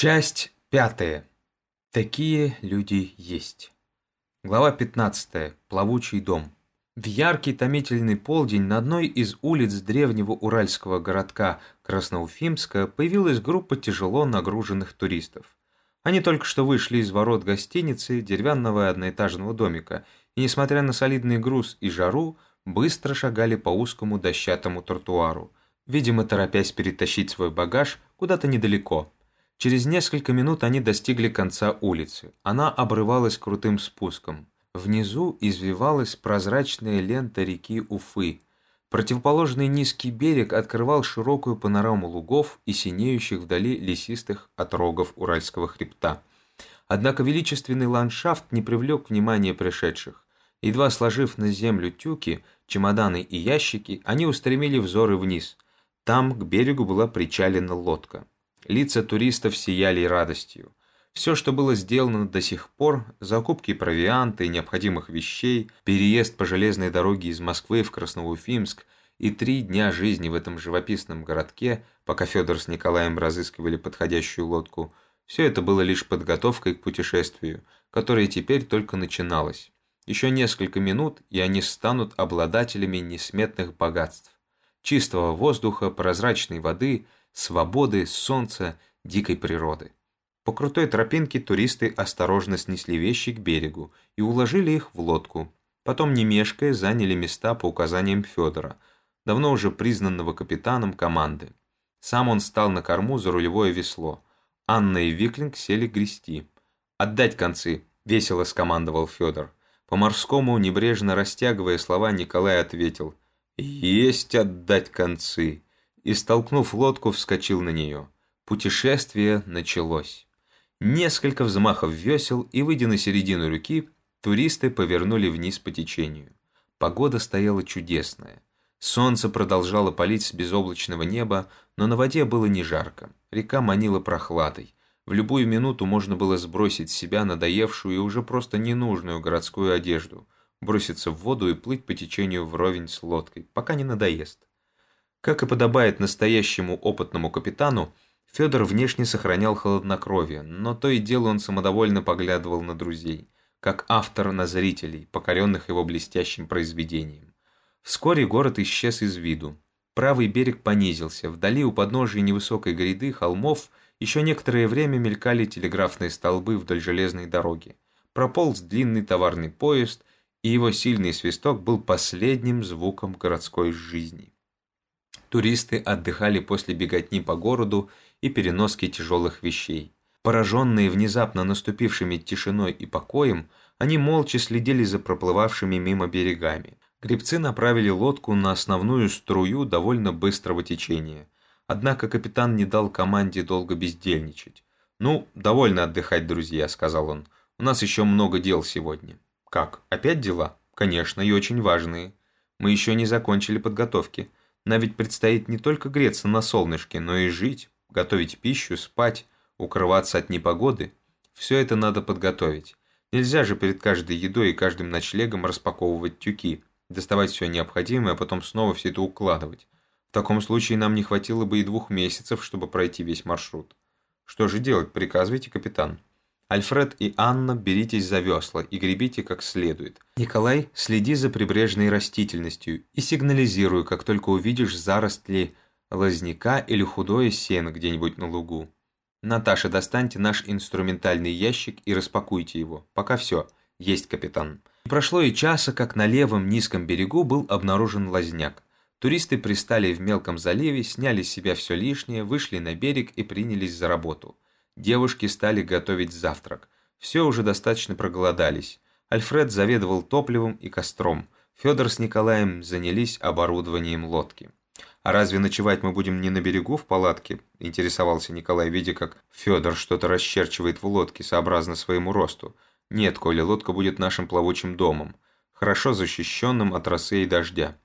Часть пятая. Такие люди есть. Глава 15. Плавучий дом. В яркий томительный полдень на одной из улиц древнего уральского городка Красноуфимска появилась группа тяжело нагруженных туристов. Они только что вышли из ворот гостиницы деревянного одноэтажного домика и, несмотря на солидный груз и жару, быстро шагали по узкому дощатому тротуару, видимо, торопясь перетащить свой багаж куда-то недалеко – Через несколько минут они достигли конца улицы. Она обрывалась крутым спуском. Внизу извивалась прозрачная лента реки Уфы. Противоположный низкий берег открывал широкую панораму лугов и синеющих вдали лесистых отрогов Уральского хребта. Однако величественный ландшафт не привлек внимания пришедших. Едва сложив на землю тюки, чемоданы и ящики, они устремили взоры вниз. Там к берегу была причалена лодка. Лица туристов сияли радостью. Все, что было сделано до сих пор, закупки провианта и необходимых вещей, переезд по железной дороге из Москвы в Красноуфимск и три дня жизни в этом живописном городке, пока Федор с Николаем разыскивали подходящую лодку, все это было лишь подготовкой к путешествию, которое теперь только начиналось. Еще несколько минут, и они станут обладателями несметных богатств. Чистого воздуха, прозрачной воды – свободы, солнца, дикой природы. По крутой тропинке туристы осторожно снесли вещи к берегу и уложили их в лодку. Потом, не мешкая, заняли места по указаниям Федора, давно уже признанного капитаном команды. Сам он стал на корму за рулевое весло. Анна и Виклинг сели грести. «Отдать концы!» – весело скомандовал Федор. По-морскому, небрежно растягивая слова, Николай ответил «Есть отдать концы!» И, столкнув лодку, вскочил на нее. Путешествие началось. Несколько взмахов весел, и, выйдя на середину реки, туристы повернули вниз по течению. Погода стояла чудесная. Солнце продолжало палить с безоблачного неба, но на воде было не жарко. Река манила прохладой. В любую минуту можно было сбросить с себя надоевшую и уже просто ненужную городскую одежду, броситься в воду и плыть по течению вровень с лодкой, пока не надоест. Как и подобает настоящему опытному капитану, Федор внешне сохранял холоднокровие, но то и дело он самодовольно поглядывал на друзей, как автор на зрителей, покоренных его блестящим произведением. Вскоре город исчез из виду. Правый берег понизился, вдали у подножия невысокой гряды холмов еще некоторое время мелькали телеграфные столбы вдоль железной дороги. Прополз длинный товарный поезд, и его сильный свисток был последним звуком городской жизни. Туристы отдыхали после беготни по городу и переноски тяжелых вещей. Пораженные внезапно наступившими тишиной и покоем, они молча следили за проплывавшими мимо берегами. Гребцы направили лодку на основную струю довольно быстрого течения. Однако капитан не дал команде долго бездельничать. «Ну, довольно отдыхать, друзья», — сказал он. «У нас еще много дел сегодня». «Как? Опять дела?» «Конечно, и очень важные. Мы еще не закончили подготовки. Нам ведь предстоит не только греться на солнышке, но и жить, готовить пищу, спать, укрываться от непогоды. Все это надо подготовить. Нельзя же перед каждой едой и каждым ночлегом распаковывать тюки, доставать все необходимое, а потом снова все это укладывать. В таком случае нам не хватило бы и двух месяцев, чтобы пройти весь маршрут. Что же делать, приказывайте, капитан. Альфред и Анна, беритесь за весла и гребите как следует. Николай, следи за прибрежной растительностью и сигнализируй, как только увидишь заросли лозняка или худое сено где-нибудь на лугу. Наташа, достаньте наш инструментальный ящик и распакуйте его. Пока все. Есть, капитан. Не прошло и часа, как на левом низком берегу был обнаружен лозняк. Туристы пристали в мелком заливе, сняли с себя все лишнее, вышли на берег и принялись за работу. Девушки стали готовить завтрак. Все уже достаточно проголодались. Альфред заведовал топливом и костром. Федор с Николаем занялись оборудованием лодки. «А разве ночевать мы будем не на берегу в палатке?» – интересовался Николай, видя, как Федор что-то расчерчивает в лодке, сообразно своему росту. «Нет, Коля, лодка будет нашим плавучим домом, хорошо защищенным от росы и дождя.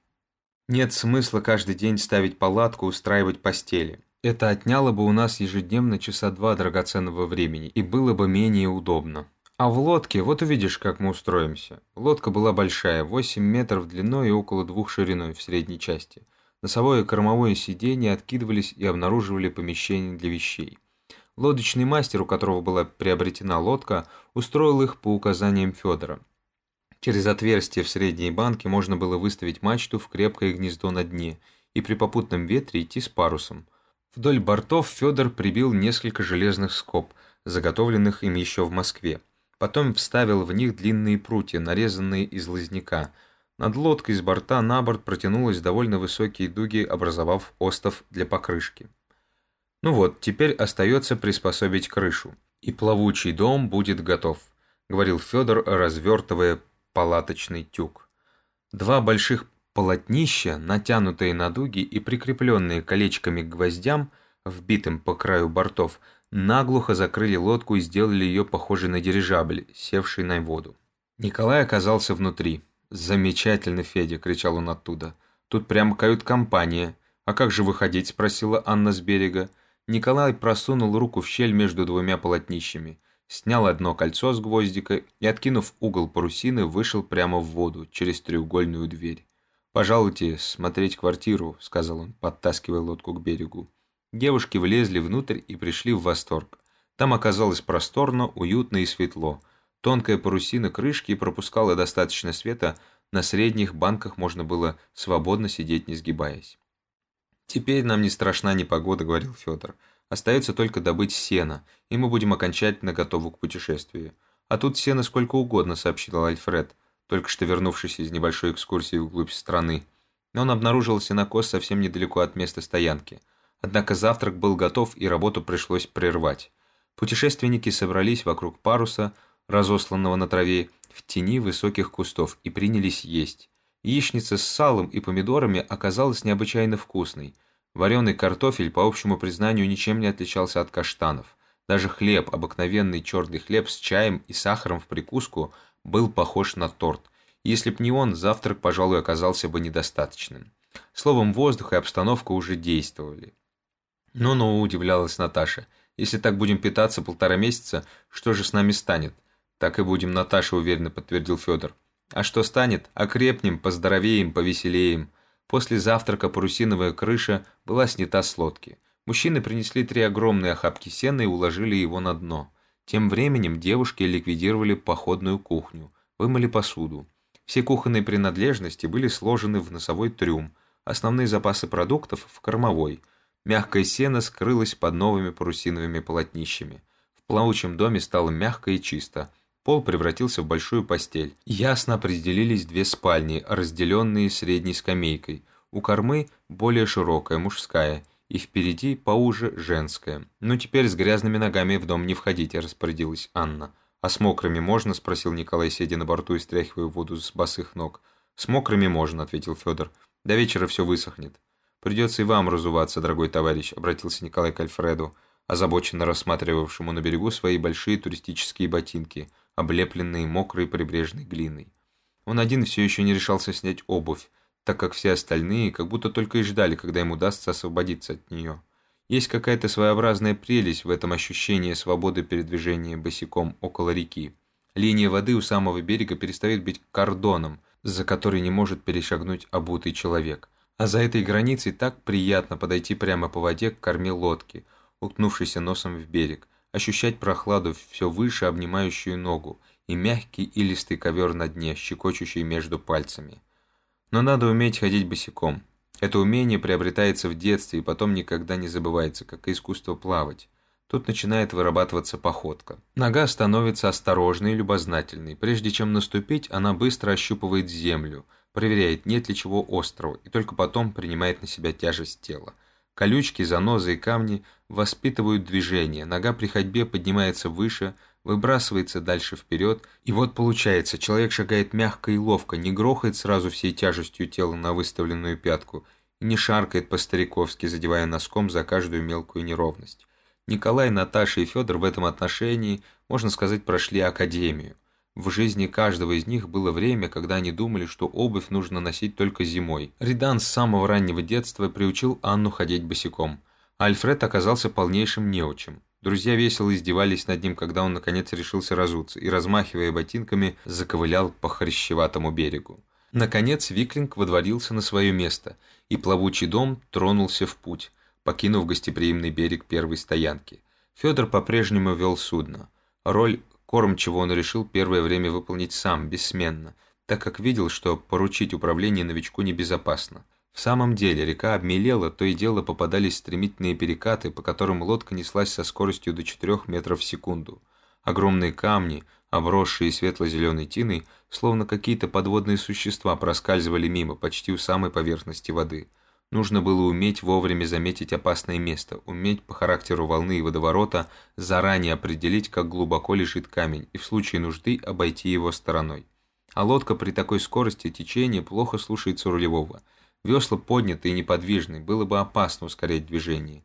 Нет смысла каждый день ставить палатку, устраивать постели. Это отняло бы у нас ежедневно часа два драгоценного времени и было бы менее удобно. А в лодке, вот увидишь, как мы устроимся. Лодка была большая, 8 метров длиной и около двух шириной в средней части. Носовое и кормовое сиденье откидывались и обнаруживали помещение для вещей. Лодочный мастер, у которого была приобретена лодка, устроил их по указаниям Федора. Через отверстие в средней банке можно было выставить мачту в крепкое гнездо на дне и при попутном ветре идти с парусом. Вдоль бортов Федор прибил несколько железных скоб, заготовленных им еще в Москве. Потом вставил в них длинные прутья, нарезанные из лозняка. Над лодкой с борта на борт протянулись довольно высокие дуги, образовав остов для покрышки. Ну вот, теперь остается приспособить крышу, и плавучий дом будет готов, говорил Федор, развертывая палаточный тюк. Два больших полотнища, натянутые на дуги и прикрепленные колечками к гвоздям, вбитым по краю бортов, наглухо закрыли лодку и сделали ее похожей на дирижабль, севший на воду. Николай оказался внутри. «Замечательно, Федя!» – кричал он оттуда. «Тут прямо кают-компания. А как же выходить?» – спросила Анна с берега. Николай просунул руку в щель между двумя полотнищами, снял одно кольцо с гвоздика и, откинув угол парусины, вышел прямо в воду через треугольную дверь. «Пожалуйте смотреть квартиру», — сказал он, подтаскивая лодку к берегу. Девушки влезли внутрь и пришли в восторг. Там оказалось просторно, уютно и светло. Тонкая парусина крышки пропускала достаточно света, на средних банках можно было свободно сидеть, не сгибаясь. «Теперь нам не страшна непогода», — говорил Федор. «Остается только добыть сено, и мы будем окончательно готовы к путешествию». «А тут сено сколько угодно», — сообщил Альфред, только что вернувшись из небольшой экскурсии вглубь страны. Но он обнаружил сенокос совсем недалеко от места стоянки. Однако завтрак был готов, и работу пришлось прервать. Путешественники собрались вокруг паруса, разосланного на траве, в тени высоких кустов, и принялись есть. Яичница с салом и помидорами оказалась необычайно вкусной. Вареный картофель, по общему признанию, ничем не отличался от каштанов. Даже хлеб, обыкновенный черный хлеб с чаем и сахаром в прикуску, был похож на торт. Если б не он, завтрак, пожалуй, оказался бы недостаточным. Словом, воздух и обстановка уже действовали. «Ну-ну», – удивлялась Наташа, – «если так будем питаться полтора месяца, что же с нами станет?» «Так и будем, Наташа», – уверенно подтвердил Федор. А что станет? Окрепнем, поздоровеем, повеселеем. После завтрака парусиновая крыша была снята с лодки. Мужчины принесли три огромные охапки сена и уложили его на дно. Тем временем девушки ликвидировали походную кухню, вымыли посуду. Все кухонные принадлежности были сложены в носовой трюм, основные запасы продуктов в кормовой. Мягкое сено скрылось под новыми парусиновыми полотнищами. В плавучем доме стало мягко и чисто – Пол превратился в большую постель. Ясно определились две спальни, разделенные средней скамейкой. У кормы более широкая, мужская, и впереди поуже женская. «Ну теперь с грязными ногами в дом не входите», – распорядилась Анна. «А с мокрыми можно?» – спросил Николай, сидя на борту и стряхивая воду с босых ног. «С мокрыми можно», – ответил Федор. «До вечера все высохнет». «Придется и вам разуваться, дорогой товарищ», – обратился Николай к Альфреду, озабоченно рассматривавшему на берегу свои большие туристические ботинки – облепленные мокрой прибрежной глиной. Он один все еще не решался снять обувь, так как все остальные как будто только и ждали, когда ему удастся освободиться от нее. Есть какая-то своеобразная прелесть в этом ощущении свободы передвижения босиком около реки. Линия воды у самого берега перестает быть кордоном, за который не может перешагнуть обутый человек. А за этой границей так приятно подойти прямо по воде к корме лодки, уткнувшейся носом в берег, ощущать прохладу все выше обнимающую ногу и мягкий илистый ковер на дне, щекочущий между пальцами. Но надо уметь ходить босиком. Это умение приобретается в детстве и потом никогда не забывается, как и искусство плавать. Тут начинает вырабатываться походка. Нога становится осторожной и любознательной. Прежде чем наступить, она быстро ощупывает землю, проверяет, нет ли чего острого, и только потом принимает на себя тяжесть тела. Колючки, занозы и камни воспитывают движение, нога при ходьбе поднимается выше, выбрасывается дальше вперед, и вот получается, человек шагает мягко и ловко, не грохает сразу всей тяжестью тела на выставленную пятку и не шаркает по-стариковски, задевая носком за каждую мелкую неровность. Николай, Наташа и Федор в этом отношении, можно сказать, прошли академию. В жизни каждого из них было время, когда они думали, что обувь нужно носить только зимой. Ридан с самого раннего детства приучил Анну ходить босиком. Альфред оказался полнейшим неучем. Друзья весело издевались над ним, когда он наконец решился разуться и, размахивая ботинками, заковылял по хрящеватому берегу. Наконец Виклинг водворился на свое место, и плавучий дом тронулся в путь, покинув гостеприимный берег первой стоянки. Федор по-прежнему вел судно. Роль кормчего он решил первое время выполнить сам, бессменно, так как видел, что поручить управление новичку небезопасно. В самом деле река обмелела, то и дело попадались стремительные перекаты, по которым лодка неслась со скоростью до 4 метров в секунду. Огромные камни, обросшие светло-зеленой тиной, словно какие-то подводные существа проскальзывали мимо, почти у самой поверхности воды. Нужно было уметь вовремя заметить опасное место, уметь по характеру волны и водоворота заранее определить, как глубоко лежит камень, и в случае нужды обойти его стороной. А лодка при такой скорости течения плохо слушается рулевого – Весла подняты и неподвижны, было бы опасно ускорять движение.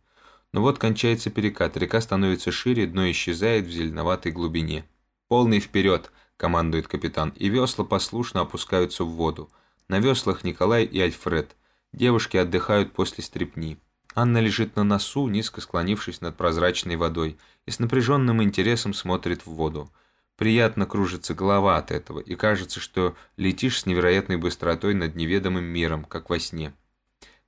Но вот кончается перекат, река становится шире, дно исчезает в зеленоватой глубине. «Полный вперед!» – командует капитан, и весла послушно опускаются в воду. На веслах Николай и Альфред. Девушки отдыхают после стрепни. Анна лежит на носу, низко склонившись над прозрачной водой, и с напряженным интересом смотрит в воду. Приятно кружится голова от этого, и кажется, что летишь с невероятной быстротой над неведомым миром, как во сне.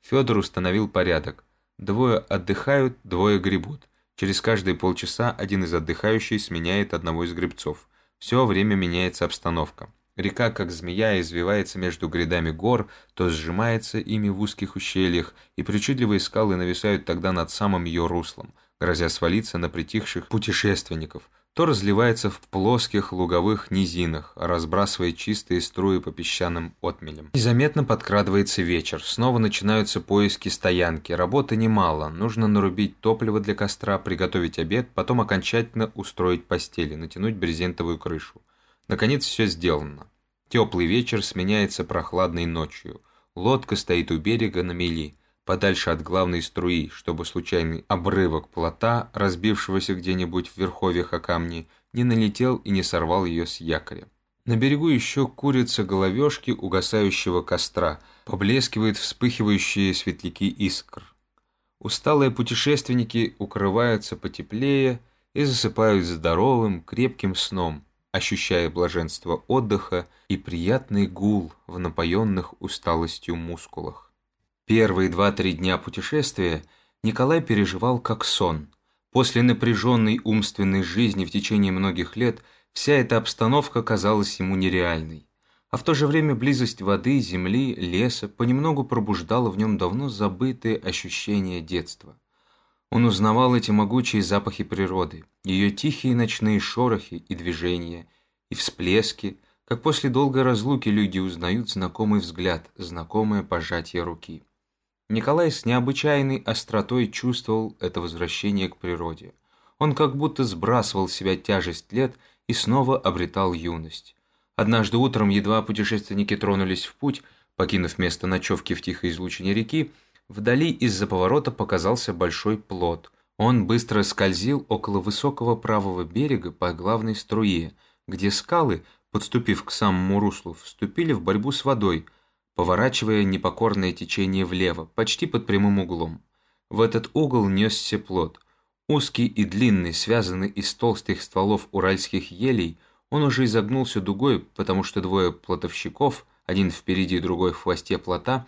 Федор установил порядок. Двое отдыхают, двое гребут. Через каждые полчаса один из отдыхающих сменяет одного из гребцов. Все время меняется обстановка. Река, как змея, извивается между грядами гор, то сжимается ими в узких ущельях, и причудливые скалы нависают тогда над самым ее руслом, грозя свалиться на притихших путешественников – то разливается в плоских луговых низинах, разбрасывая чистые струи по песчаным отмелям. Незаметно подкрадывается вечер, снова начинаются поиски стоянки, работы немало, нужно нарубить топливо для костра, приготовить обед, потом окончательно устроить постели, натянуть брезентовую крышу. Наконец все сделано. Теплый вечер сменяется прохладной ночью. Лодка стоит у берега на мели подальше от главной струи, чтобы случайный обрывок плота, разбившегося где-нибудь в верховьях о камни, не налетел и не сорвал ее с якоря. На берегу еще курятся головешки угасающего костра, поблескивают вспыхивающие светляки искр. Усталые путешественники укрываются потеплее и засыпают здоровым, крепким сном, ощущая блаженство отдыха и приятный гул в напоенных усталостью мускулах. Первые два-три дня путешествия Николай переживал как сон. После напряженной умственной жизни в течение многих лет вся эта обстановка казалась ему нереальной. А в то же время близость воды, земли, леса понемногу пробуждала в нем давно забытые ощущения детства. Он узнавал эти могучие запахи природы, ее тихие ночные шорохи и движения, и всплески, как после долгой разлуки люди узнают знакомый взгляд, знакомое пожатие руки. Николай с необычайной остротой чувствовал это возвращение к природе. Он как будто сбрасывал с себя тяжесть лет и снова обретал юность. Однажды утром, едва путешественники тронулись в путь, покинув место ночевки в тихой излучине реки, вдали из-за поворота показался большой плот. Он быстро скользил около высокого правого берега по главной струе, где скалы, подступив к самому руслу, вступили в борьбу с водой – поворачивая непокорное течение влево, почти под прямым углом. В этот угол несся плод. Узкий и длинный, связанный из толстых стволов уральских елей, он уже изогнулся дугой, потому что двое плотовщиков, один впереди, другой в хвосте плота,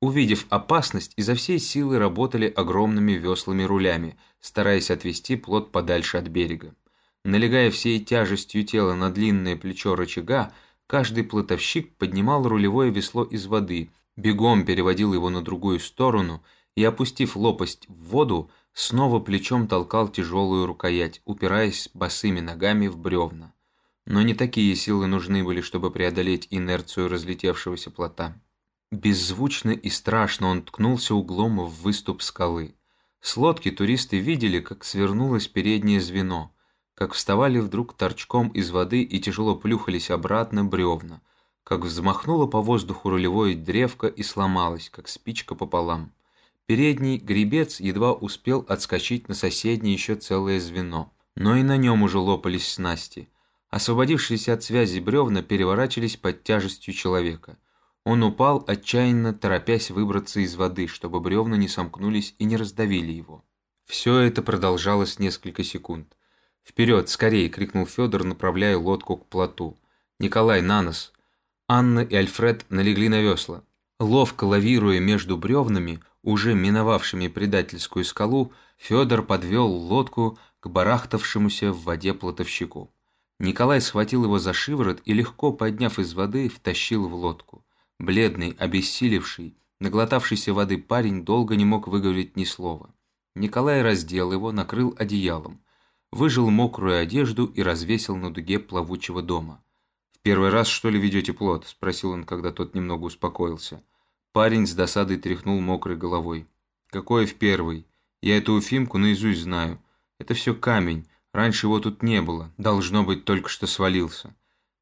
увидев опасность, изо всей силы работали огромными веслами рулями, стараясь отвести плот подальше от берега. Налегая всей тяжестью тела на длинное плечо рычага, Каждый плотовщик поднимал рулевое весло из воды, бегом переводил его на другую сторону и, опустив лопасть в воду, снова плечом толкал тяжелую рукоять, упираясь босыми ногами в бревна. Но не такие силы нужны были, чтобы преодолеть инерцию разлетевшегося плота. Беззвучно и страшно он ткнулся углом в выступ скалы. С лодки туристы видели, как свернулось переднее звено как вставали вдруг торчком из воды и тяжело плюхались обратно бревна, как взмахнуло по воздуху рулевое древко и сломалось, как спичка пополам. Передний гребец едва успел отскочить на соседнее еще целое звено, но и на нем уже лопались снасти. Освободившиеся от связи бревна переворачивались под тяжестью человека. Он упал, отчаянно торопясь выбраться из воды, чтобы бревна не сомкнулись и не раздавили его. Все это продолжалось несколько секунд. «Вперед, скорее!» – крикнул Федор, направляя лодку к плоту. «Николай, на нос!» Анна и Альфред налегли на весла. Ловко лавируя между бревнами, уже миновавшими предательскую скалу, Федор подвел лодку к барахтавшемуся в воде плотовщику. Николай схватил его за шиворот и, легко подняв из воды, втащил в лодку. Бледный, обессилевший, наглотавшийся воды парень долго не мог выговорить ни слова. Николай раздел его, накрыл одеялом, выжил мокрую одежду и развесил на дуге плавучего дома. «В первый раз, что ли, ведете плод?» – спросил он, когда тот немного успокоился. Парень с досадой тряхнул мокрой головой. «Какой в первый? Я эту уфимку наизусть знаю. Это все камень. Раньше его тут не было. Должно быть, только что свалился».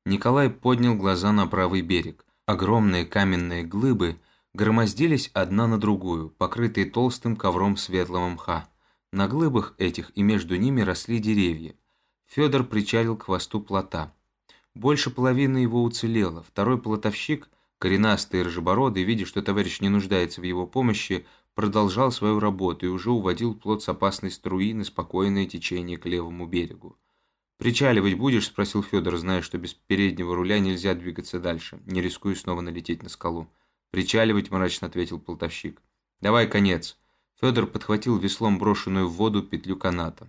Николай поднял глаза на правый берег. Огромные каменные глыбы громоздились одна на другую, покрытые толстым ковром светлого мха. На глыбах этих и между ними росли деревья. Федор причалил к хвосту плота. Больше половины его уцелело. Второй плотовщик, коренастый рыжебородый, видя, что товарищ не нуждается в его помощи, продолжал свою работу и уже уводил плот с опасной струи на спокойное течение к левому берегу. «Причаливать будешь?» – спросил Федор, зная, что без переднего руля нельзя двигаться дальше, не рискуя снова налететь на скалу. «Причаливать», – мрачно ответил полтовщик. «Давай конец». Федор подхватил веслом брошенную в воду петлю каната.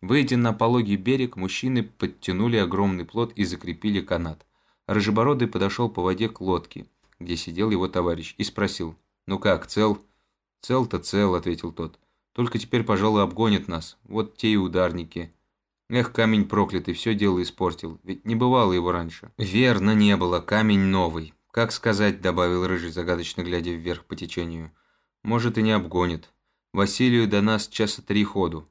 Выйдя на пологий берег, мужчины подтянули огромный плот и закрепили канат. Рыжебородый подошел по воде к лодке, где сидел его товарищ, и спросил, «Ну как, цел?» «Цел-то цел», — ответил тот. «Только теперь, пожалуй, обгонят нас. Вот те и ударники». Эх, камень проклятый, все дело испортил, ведь не бывало его раньше. Верно, не было, камень новый. Как сказать, добавил Рыжий, загадочно глядя вверх по течению. Может и не обгонит. Василию до нас часа три ходу.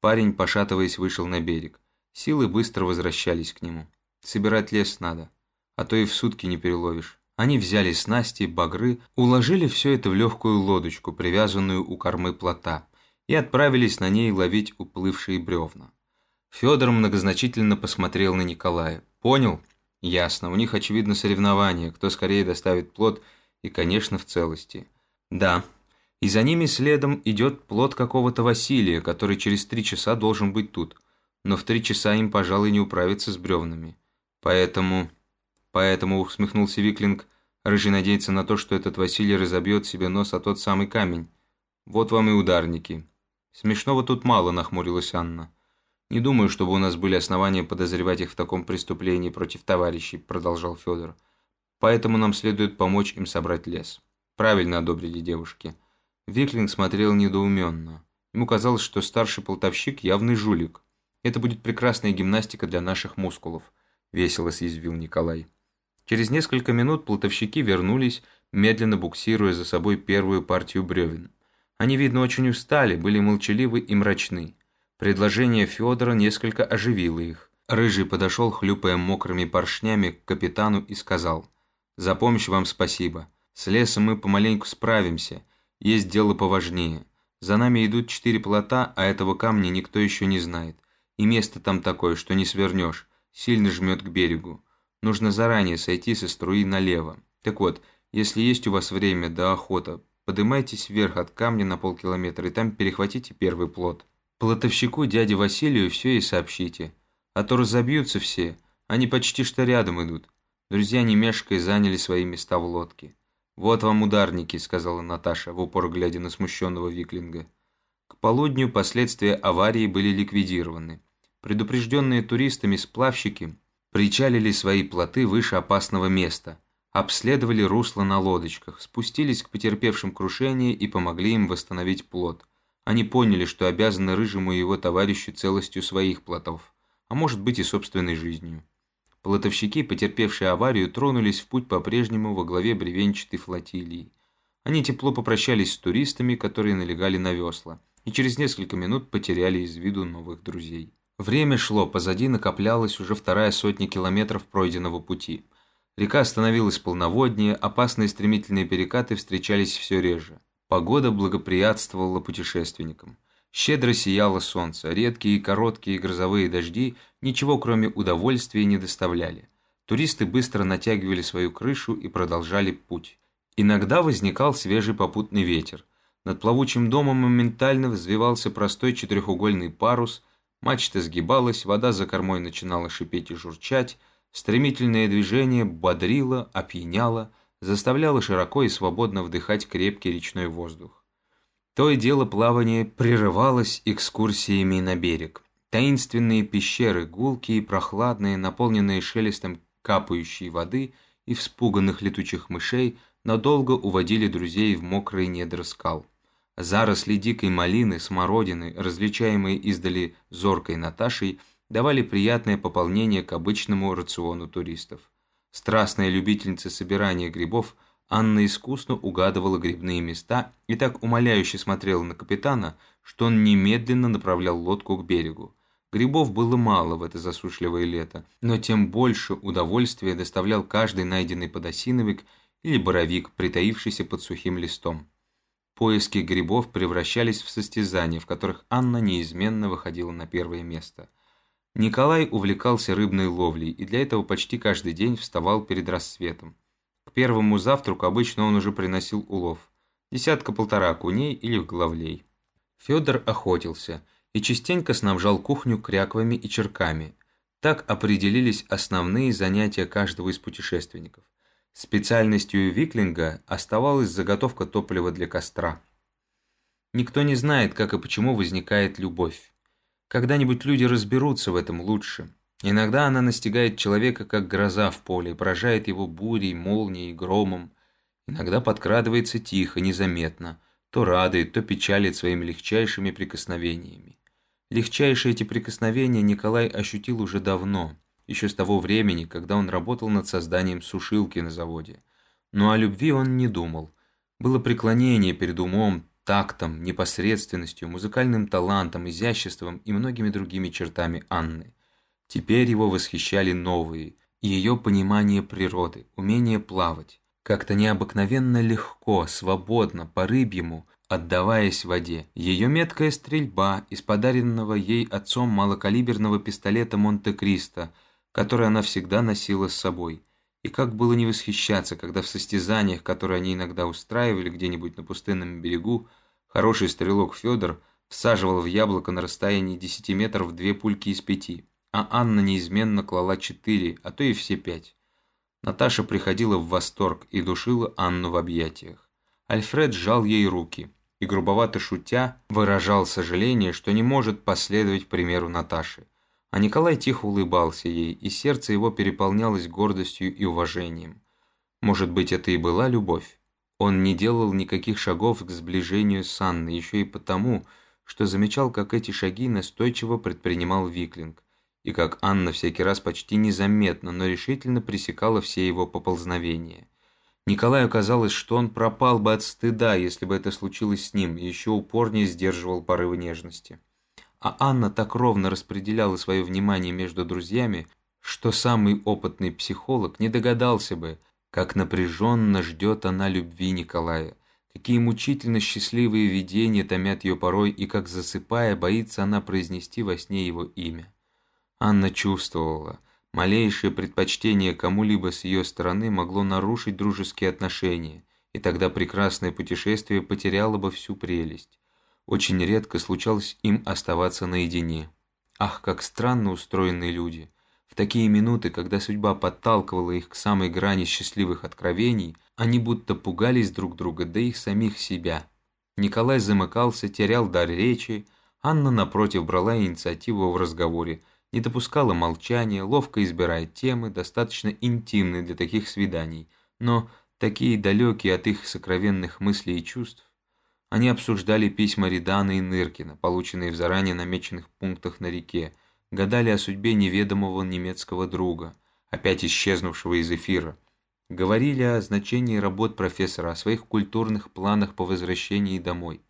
Парень, пошатываясь, вышел на берег. Силы быстро возвращались к нему. Собирать лес надо, а то и в сутки не переловишь. Они взяли снасти, багры, уложили все это в легкую лодочку, привязанную у кормы плота, и отправились на ней ловить уплывшие бревна. Федор многозначительно посмотрел на Николая. «Понял?» «Ясно. У них, очевидно, соревнование, кто скорее доставит плод и, конечно, в целости». «Да, и за ними следом идет плод какого-то Василия, который через три часа должен быть тут. Но в три часа им, пожалуй, не управиться с бревнами. Поэтому... Поэтому, усмехнулся Виклинг, Рыжий надеется на то, что этот Василий разобьет себе нос о тот самый камень. Вот вам и ударники. Смешного тут мало, нахмурилась Анна. Не думаю, чтобы у нас были основания подозревать их в таком преступлении против товарищей, продолжал Федор. Поэтому нам следует помочь им собрать лес. Правильно одобрили девушки. Виклинг смотрел недоуменно. Ему казалось, что старший полтовщик явный жулик. Это будет прекрасная гимнастика для наших мускулов, весело съязвил Николай. Через несколько минут плотовщики вернулись, медленно буксируя за собой первую партию бревен. Они, видно, очень устали, были молчаливы и мрачны. Предложение Федора несколько оживило их. Рыжий подошел, хлюпая мокрыми поршнями, к капитану и сказал, «За помощь вам спасибо. С лесом мы помаленьку справимся, есть дело поважнее. За нами идут четыре плота, а этого камня никто еще не знает. И место там такое, что не свернешь, сильно жмет к берегу. Нужно заранее сойти со струи налево. Так вот, если есть у вас время да охота, поднимайтесь вверх от камня на полкилометра и там перехватите первый плот. Плотовщику дяде Василию все и сообщите. А то разобьются все, они почти что рядом идут. Друзья не мешкой заняли свои места в лодке. «Вот вам ударники», — сказала Наташа, в упор глядя на смущенного Виклинга. К полудню последствия аварии были ликвидированы. Предупрежденные туристами сплавщики причалили свои плоты выше опасного места, обследовали русло на лодочках, спустились к потерпевшим крушение и помогли им восстановить плот. Они поняли, что обязаны Рыжему и его товарищу целостью своих плотов, а может быть и собственной жизнью. Плотовщики, потерпевшие аварию, тронулись в путь по-прежнему во главе бревенчатой флотилии. Они тепло попрощались с туристами, которые налегали на весла, и через несколько минут потеряли из виду новых друзей. Время шло, позади накоплялась уже вторая сотня километров пройденного пути. Река становилась полноводнее, опасные стремительные перекаты встречались все реже. Погода благоприятствовала путешественникам. Щедро сияло солнце, редкие и короткие грозовые дожди ничего кроме удовольствия не доставляли. Туристы быстро натягивали свою крышу и продолжали путь. Иногда возникал свежий попутный ветер. Над плавучим домом моментально взвивался простой четырехугольный парус, мачта сгибалась, вода за кормой начинала шипеть и журчать, стремительное движение бодрило, опьяняло, заставляло широко и свободно вдыхать крепкий речной воздух. То и дело плавание прерывалось экскурсиями на берег. таинственные пещеры, гулкие прохладные, наполненные шелестом капающей воды и вспуганных летучих мышей, надолго уводили друзей в мокрые недра скал. Заросли дикой малины, смородины, различаемые издали зоркой Наташей, давали приятное пополнение к обычному рациону туристов. Страстная любительница собирания грибов, Анна искусно угадывала грибные места и так умоляюще смотрела на капитана, что он немедленно направлял лодку к берегу. Грибов было мало в это засушливое лето, но тем больше удовольствия доставлял каждый найденный подосиновик или боровик, притаившийся под сухим листом. Поиски грибов превращались в состязания, в которых Анна неизменно выходила на первое место. Николай увлекался рыбной ловлей и для этого почти каждый день вставал перед рассветом. Первому завтраку обычно он уже приносил улов. Десятка-полтора окуней или головлей. Федор охотился и частенько снабжал кухню кряквами и черками. Так определились основные занятия каждого из путешественников. Специальностью Виклинга оставалась заготовка топлива для костра. Никто не знает, как и почему возникает любовь. Когда-нибудь люди разберутся в этом лучше. Иногда она настигает человека, как гроза в поле, поражает его бурей, молнией, громом. Иногда подкрадывается тихо, незаметно, то радует, то печалит своими легчайшими прикосновениями. Легчайшие эти прикосновения Николай ощутил уже давно – еще с того времени, когда он работал над созданием сушилки на заводе. Но о любви он не думал. Было преклонение перед умом, тактом, непосредственностью, музыкальным талантом, изяществом и многими другими чертами Анны. Теперь его восхищали новые, и ее понимание природы, умение плавать, как-то необыкновенно легко, свободно, по-рыбьему, отдаваясь воде. Ее меткая стрельба из подаренного ей отцом малокалиберного пистолета Монте-Кристо – который она всегда носила с собой. И как было не восхищаться, когда в состязаниях, которые они иногда устраивали где-нибудь на пустынном берегу, хороший стрелок Федор всаживал в яблоко на расстоянии 10 метров две пульки из пяти, а Анна неизменно клала четыре, а то и все пять. Наташа приходила в восторг и душила Анну в объятиях. Альфред сжал ей руки и, грубовато шутя, выражал сожаление, что не может последовать примеру Наташи. А Николай тихо улыбался ей, и сердце его переполнялось гордостью и уважением. Может быть, это и была любовь? Он не делал никаких шагов к сближению с Анной, еще и потому, что замечал, как эти шаги настойчиво предпринимал Виклинг, и как Анна всякий раз почти незаметно, но решительно пресекала все его поползновения. Николаю казалось, что он пропал бы от стыда, если бы это случилось с ним, и еще упорнее сдерживал порывы нежности а Анна так ровно распределяла свое внимание между друзьями, что самый опытный психолог не догадался бы, как напряженно ждет она любви Николая, какие мучительно счастливые видения томят ее порой и как засыпая боится она произнести во сне его имя. Анна чувствовала, малейшее предпочтение кому-либо с ее стороны могло нарушить дружеские отношения, и тогда прекрасное путешествие потеряло бы всю прелесть. Очень редко случалось им оставаться наедине. Ах, как странно устроены люди. В такие минуты, когда судьба подталкивала их к самой грани счастливых откровений, они будто пугались друг друга, да их самих себя. Николай замыкался, терял дар речи, Анна, напротив, брала инициативу в разговоре, не допускала молчания, ловко избирая темы, достаточно интимные для таких свиданий, но такие далекие от их сокровенных мыслей и чувств. Они обсуждали письма Редана и Ныркина, полученные в заранее намеченных пунктах на реке, гадали о судьбе неведомого немецкого друга, опять исчезнувшего из эфира, говорили о значении работ профессора, о своих культурных планах по возвращении домой.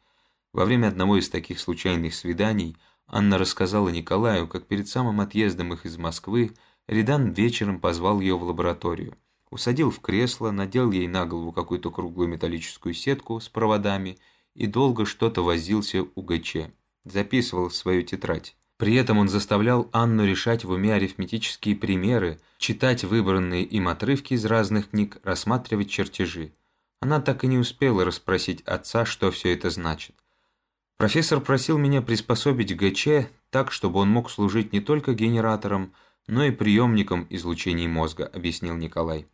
Во время одного из таких случайных свиданий Анна рассказала Николаю, как перед самым отъездом их из Москвы Редан вечером позвал ее в лабораторию. Усадил в кресло, надел ей на голову какую-то круглую металлическую сетку с проводами – и долго что-то возился у ГЧ, записывал в свою тетрадь. При этом он заставлял Анну решать в уме арифметические примеры, читать выбранные им отрывки из разных книг, рассматривать чертежи. Она так и не успела расспросить отца, что все это значит. Профессор просил меня приспособить ГЧ так, чтобы он мог служить не только генератором, но и приемником излучений мозга, объяснил Николай.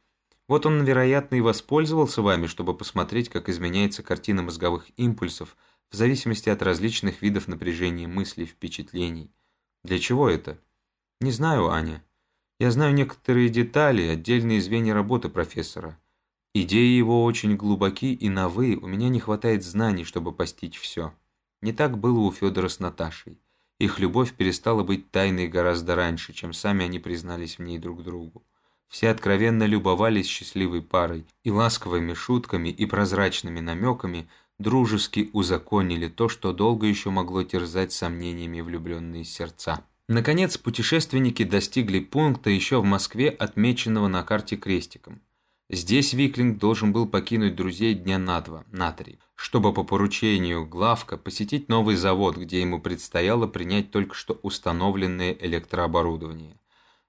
Вот он, вероятно, и воспользовался вами, чтобы посмотреть, как изменяется картина мозговых импульсов в зависимости от различных видов напряжения мыслей, впечатлений. Для чего это? Не знаю, Аня. Я знаю некоторые детали, отдельные звенья работы профессора. Идеи его очень глубоки и новые, у меня не хватает знаний, чтобы постичь все. Не так было у Федора с Наташей. Их любовь перестала быть тайной гораздо раньше, чем сами они признались в ней друг другу. Все откровенно любовались счастливой парой и ласковыми шутками и прозрачными намеками дружески узаконили то, что долго еще могло терзать сомнениями влюбленные сердца. Наконец, путешественники достигли пункта еще в Москве, отмеченного на карте крестиком. Здесь Виклинг должен был покинуть друзей дня на два, на три, чтобы по поручению главка посетить новый завод, где ему предстояло принять только что установленное электрооборудование.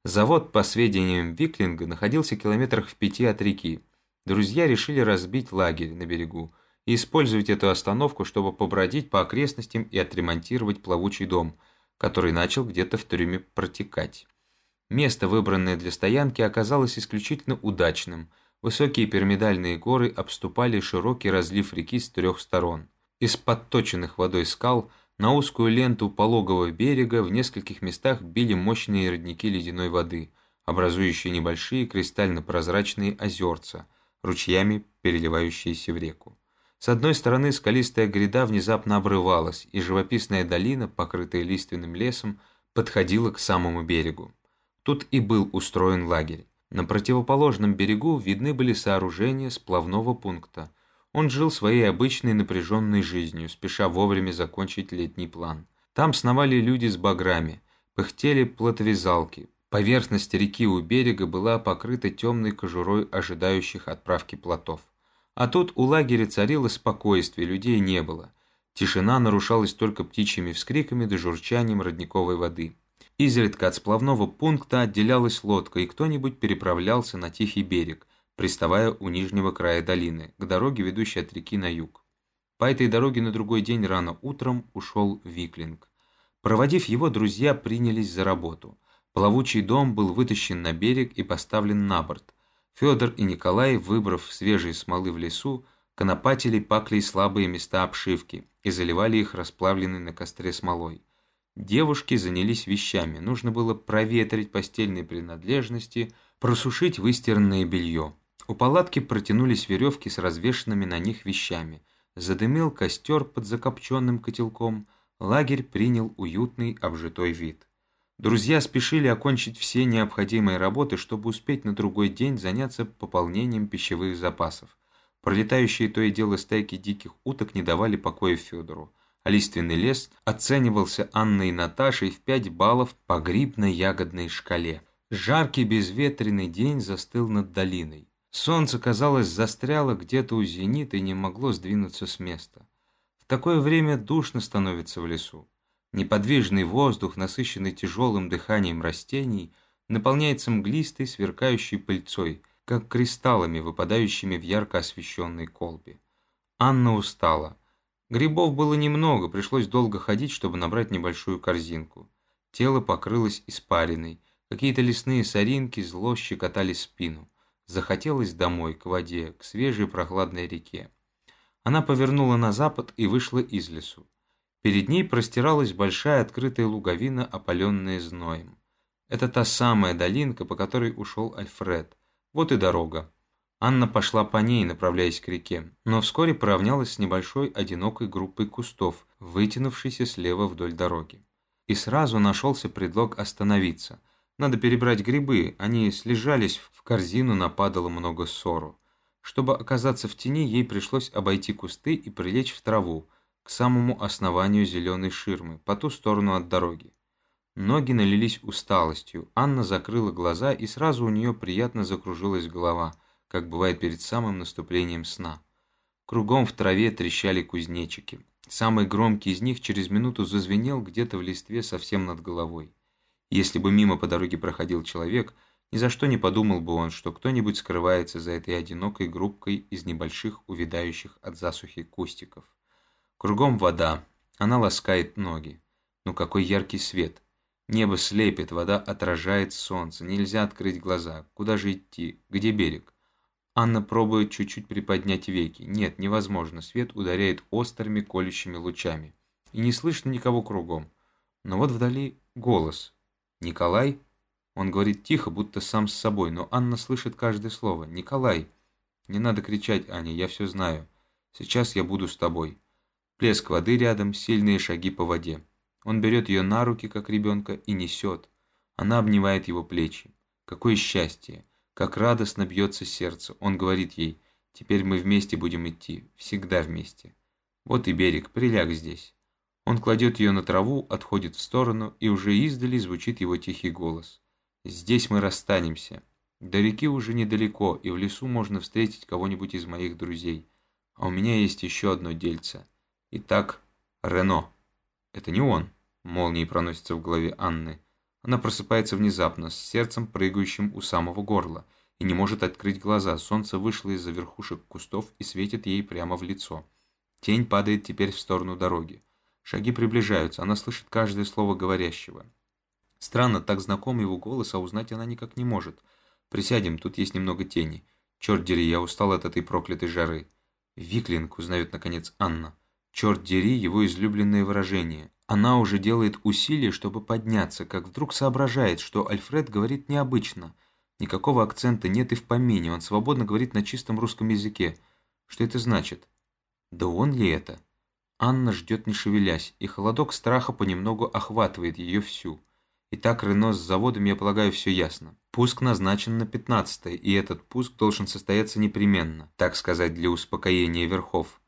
Завод, по сведениям Виклинга, находился километрах в пяти от реки. Друзья решили разбить лагерь на берегу и использовать эту остановку, чтобы побродить по окрестностям и отремонтировать плавучий дом, который начал где-то в трюме протекать. Место, выбранное для стоянки, оказалось исключительно удачным. Высокие пирамидальные горы обступали широкий разлив реки с трех сторон. Из подточенных водой скал – на узкую ленту пологового берега в нескольких местах били мощные родники ледяной воды, образующие небольшие кристально-прозрачные озерца, ручьями переливающиеся в реку. С одной стороны скалистая гряда внезапно обрывалась, и живописная долина, покрытая лиственным лесом, подходила к самому берегу. Тут и был устроен лагерь. На противоположном берегу видны были сооружения сплавного пункта – он жил своей обычной напряженной жизнью, спеша вовремя закончить летний план. Там сновали люди с баграми, пыхтели плотовязалки. Поверхность реки у берега была покрыта темной кожурой ожидающих отправки плотов. А тут у лагеря царило спокойствие, людей не было. Тишина нарушалась только птичьими вскриками да журчанием родниковой воды. Изредка от сплавного пункта отделялась лодка, и кто-нибудь переправлялся на тихий берег, приставая у нижнего края долины, к дороге, ведущей от реки на юг. По этой дороге на другой день рано утром ушел Виклинг. Проводив его, друзья принялись за работу. Плавучий дом был вытащен на берег и поставлен на борт. Федор и Николай, выбрав свежие смолы в лесу, конопатили пакли слабые места обшивки и заливали их расплавленной на костре смолой. Девушки занялись вещами, нужно было проветрить постельные принадлежности, просушить выстиранное белье. У палатки протянулись веревки с развешенными на них вещами. Задымил костер под закопченным котелком. Лагерь принял уютный обжитой вид. Друзья спешили окончить все необходимые работы, чтобы успеть на другой день заняться пополнением пищевых запасов. Пролетающие то и дело стайки диких уток не давали покоя Федору, а лиственный лес оценивался Анной и Наташей в 5 баллов по грибно-ягодной шкале. Жаркий безветренный день застыл над долиной. Солнце, казалось, застряло где-то у зенита и не могло сдвинуться с места. В такое время душно становится в лесу. Неподвижный воздух, насыщенный тяжелым дыханием растений, наполняется мглистой, сверкающей пыльцой, как кристаллами, выпадающими в ярко освещенной колбе. Анна устала. Грибов было немного, пришлось долго ходить, чтобы набрать небольшую корзинку. Тело покрылось испариной, какие-то лесные соринки зло щекотали спину. Захотелось домой, к воде, к свежей прохладной реке. Она повернула на запад и вышла из лесу. Перед ней простиралась большая открытая луговина, опаленная зноем. Это та самая долинка, по которой ушел Альфред. Вот и дорога. Анна пошла по ней, направляясь к реке, но вскоре поравнялась с небольшой одинокой группой кустов, вытянувшейся слева вдоль дороги. И сразу нашелся предлог остановиться – надо перебрать грибы, они слежались в корзину, нападало много ссору. Чтобы оказаться в тени, ей пришлось обойти кусты и прилечь в траву, к самому основанию зеленой ширмы, по ту сторону от дороги. Ноги налились усталостью, Анна закрыла глаза, и сразу у нее приятно закружилась голова, как бывает перед самым наступлением сна. Кругом в траве трещали кузнечики. Самый громкий из них через минуту зазвенел где-то в листве совсем над головой. Если бы мимо по дороге проходил человек, ни за что не подумал бы он, что кто-нибудь скрывается за этой одинокой группкой из небольших увядающих от засухи кустиков. Кругом вода, она ласкает ноги. Ну какой яркий свет! Небо слепит, вода отражает солнце, нельзя открыть глаза. Куда же идти? Где берег? Анна пробует чуть-чуть приподнять веки. Нет, невозможно, свет ударяет острыми колющими лучами. И не слышно никого кругом. Но вот вдали Голос. «Николай?» Он говорит тихо, будто сам с собой, но Анна слышит каждое слово. «Николай!» «Не надо кричать, Аня, я все знаю. Сейчас я буду с тобой». Плеск воды рядом, сильные шаги по воде. Он берет ее на руки, как ребенка, и несет. Она обнимает его плечи. Какое счастье! Как радостно бьется сердце. Он говорит ей, теперь мы вместе будем идти, всегда вместе. Вот и берег, приляг здесь. Он кладет ее на траву, отходит в сторону, и уже издали звучит его тихий голос. «Здесь мы расстанемся. До реки уже недалеко, и в лесу можно встретить кого-нибудь из моих друзей. А у меня есть еще одно дельце. Итак, Рено». «Это не он», — молнией проносится в голове Анны. Она просыпается внезапно, с сердцем, прыгающим у самого горла, и не может открыть глаза. Солнце вышло из-за верхушек кустов и светит ей прямо в лицо. Тень падает теперь в сторону дороги. Шаги приближаются, она слышит каждое слово говорящего. Странно, так знаком его голос, а узнать она никак не может. Присядем, тут есть немного тени. Черт дери, я устал от этой проклятой жары. Виклинг, узнает наконец Анна. Черт дери, его излюбленное выражение. Она уже делает усилия, чтобы подняться, как вдруг соображает, что Альфред говорит необычно. Никакого акцента нет и в помине, он свободно говорит на чистом русском языке. Что это значит? Да он ли это? Анна ждет не шевелясь, и холодок страха понемногу охватывает ее всю. Итак, Рено с заводом, я полагаю, все ясно. Пуск назначен на 15 и этот пуск должен состояться непременно, так сказать, для успокоения верхов.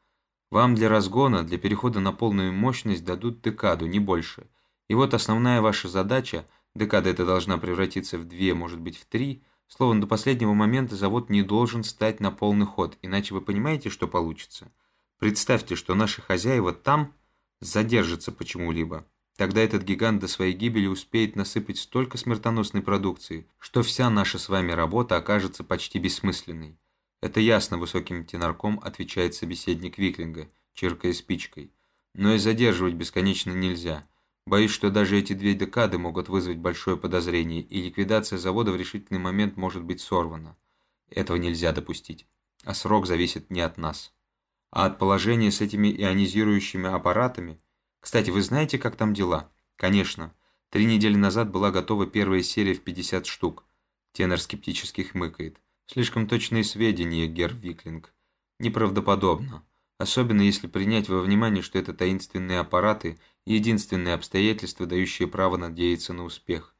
Вам для разгона, для перехода на полную мощность дадут декаду, не больше. И вот основная ваша задача, декада эта должна превратиться в две, может быть в три, словом, до последнего момента завод не должен стать на полный ход, иначе вы понимаете, что получится? Представьте, что наши хозяева там задержатся почему-либо. Тогда этот гигант до своей гибели успеет насыпать столько смертоносной продукции, что вся наша с вами работа окажется почти бессмысленной. Это ясно высоким тенарком, отвечает собеседник Виклинга, чиркая спичкой. Но и задерживать бесконечно нельзя. Боюсь, что даже эти две декады могут вызвать большое подозрение, и ликвидация завода в решительный момент может быть сорвана. Этого нельзя допустить. А срок зависит не от нас а от положения с этими ионизирующими аппаратами. Кстати, вы знаете, как там дела? Конечно. Три недели назад была готова первая серия в 50 штук. Тенор скептически хмыкает. Слишком точные сведения, Герр Виклинг. Неправдоподобно. Особенно если принять во внимание, что это таинственные аппараты – единственные обстоятельства, дающие право надеяться на успех.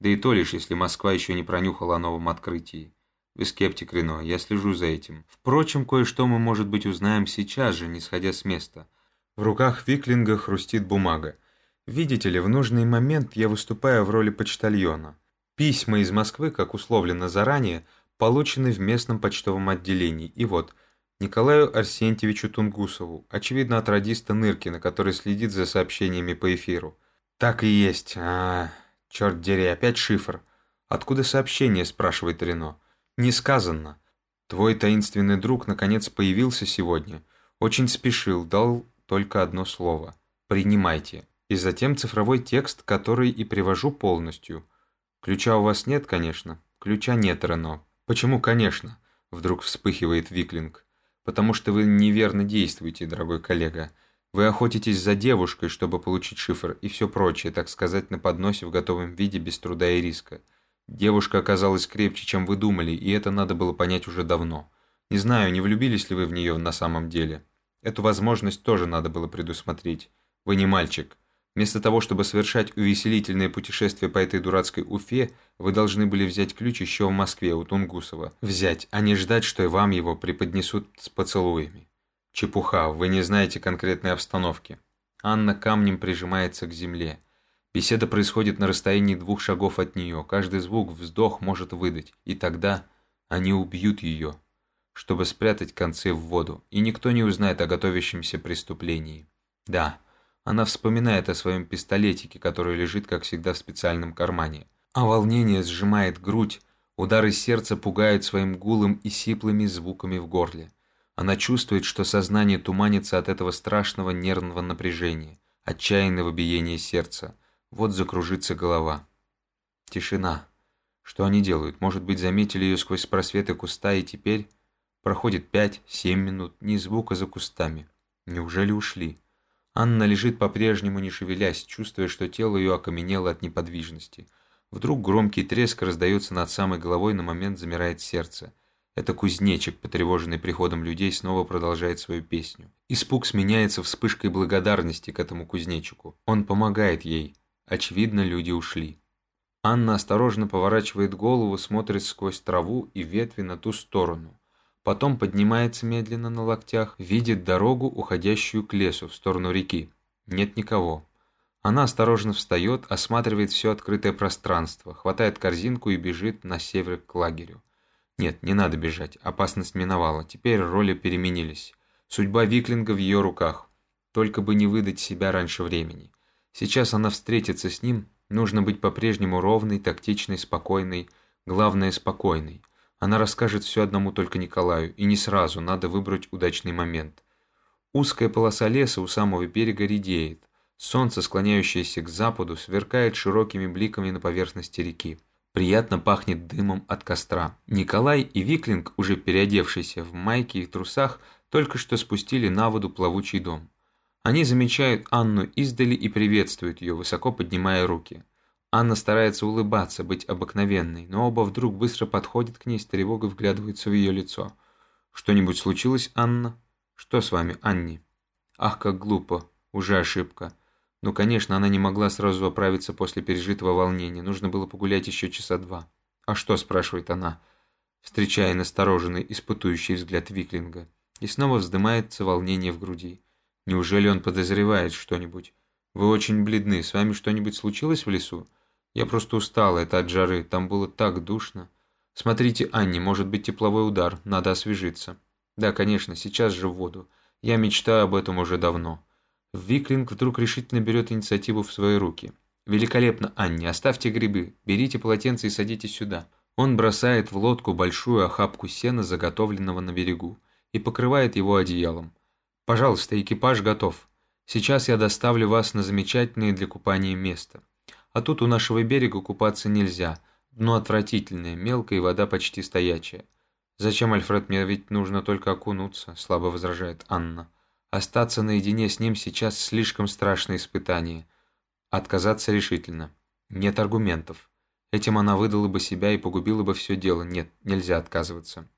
Да и то лишь, если Москва еще не пронюхала о новом открытии. Вы скептик, Рено, я слежу за этим. Впрочем, кое-что мы, может быть, узнаем сейчас же, не сходя с места. В руках Виклинга хрустит бумага. Видите ли, в нужный момент я выступаю в роли почтальона. Письма из Москвы, как условлено заранее, получены в местном почтовом отделении. И вот, Николаю Арсентьевичу Тунгусову, очевидно от радиста Ныркина, который следит за сообщениями по эфиру. Так и есть. А, черт дери, опять шифр. Откуда сообщение, спрашивает Рено. Не сказано. Твой таинственный друг наконец появился сегодня. Очень спешил, дал только одно слово. Принимайте. И затем цифровой текст, который и привожу полностью. Ключа у вас нет, конечно. Ключа нет, Рено. Почему, конечно? Вдруг вспыхивает Виклинг. Потому что вы неверно действуете, дорогой коллега. Вы охотитесь за девушкой, чтобы получить шифр и все прочее, так сказать, на подносе в готовом виде без труда и риска. Девушка оказалась крепче, чем вы думали, и это надо было понять уже давно. Не знаю, не влюбились ли вы в нее на самом деле. Эту возможность тоже надо было предусмотреть. Вы не мальчик. Вместо того, чтобы совершать увеселительное путешествие по этой дурацкой Уфе, вы должны были взять ключ еще в Москве у Тунгусова. Взять, а не ждать, что и вам его преподнесут с поцелуями. Чепуха, вы не знаете конкретной обстановки. Анна камнем прижимается к земле. Беседа происходит на расстоянии двух шагов от нее. Каждый звук, вздох может выдать. И тогда они убьют ее, чтобы спрятать концы в воду. И никто не узнает о готовящемся преступлении. Да, она вспоминает о своем пистолетике, который лежит, как всегда, в специальном кармане. А волнение сжимает грудь, удары сердца пугают своим гулом и сиплыми звуками в горле. Она чувствует, что сознание туманится от этого страшного нервного напряжения, отчаянного биения сердца – вот закружится голова. Тишина. Что они делают? Может быть, заметили ее сквозь просветы куста, и теперь... Проходит пять-семь минут, ни звука за кустами. Неужели ушли? Анна лежит по-прежнему не шевелясь, чувствуя, что тело ее окаменело от неподвижности. Вдруг громкий треск раздается над самой головой, на момент замирает сердце. Это кузнечик, потревоженный приходом людей, снова продолжает свою песню. Испуг сменяется вспышкой благодарности к этому кузнечику. Он помогает ей. Очевидно, люди ушли. Анна осторожно поворачивает голову, смотрит сквозь траву и ветви на ту сторону. Потом поднимается медленно на локтях, видит дорогу, уходящую к лесу, в сторону реки. Нет никого. Она осторожно встает, осматривает все открытое пространство, хватает корзинку и бежит на север к лагерю. Нет, не надо бежать, опасность миновала, теперь роли переменились. Судьба Виклинга в ее руках, только бы не выдать себя раньше времени. Сейчас она встретится с ним, нужно быть по-прежнему ровной, тактичной, спокойной, главное, спокойной. Она расскажет все одному только Николаю, и не сразу, надо выбрать удачный момент. Узкая полоса леса у самого берега редеет. Солнце, склоняющееся к западу, сверкает широкими бликами на поверхности реки. Приятно пахнет дымом от костра. Николай и Виклинг, уже переодевшиеся в майки и трусах, только что спустили на воду плавучий дом. Они замечают Анну издали и приветствуют ее, высоко поднимая руки. Анна старается улыбаться, быть обыкновенной, но оба вдруг быстро подходят к ней, с тревогой вглядываются в ее лицо. «Что-нибудь случилось, Анна?» «Что с вами, Анни?» «Ах, как глупо. Уже ошибка. Ну, конечно, она не могла сразу оправиться после пережитого волнения. Нужно было погулять еще часа два. «А что?» – спрашивает она, встречая настороженный, испытующий взгляд Виклинга. И снова вздымается волнение в груди. Неужели он подозревает что-нибудь? Вы очень бледны. С вами что-нибудь случилось в лесу? Я просто устала, это от жары. Там было так душно. Смотрите, Анни, может быть тепловой удар. Надо освежиться. Да, конечно, сейчас же в воду. Я мечтаю об этом уже давно. Виклинг вдруг решительно берет инициативу в свои руки. «Великолепно, Анни, оставьте грибы, берите полотенце и садитесь сюда». Он бросает в лодку большую охапку сена, заготовленного на берегу, и покрывает его одеялом. «Пожалуйста, экипаж готов. Сейчас я доставлю вас на замечательное для купания место. А тут у нашего берега купаться нельзя, дно отвратительное, мелкое и вода почти стоячая». «Зачем, Альфред, мне ведь нужно только окунуться», – слабо возражает Анна. Остаться наедине с ним сейчас слишком страшное испытание. Отказаться решительно. Нет аргументов. Этим она выдала бы себя и погубила бы все дело. Нет, нельзя отказываться.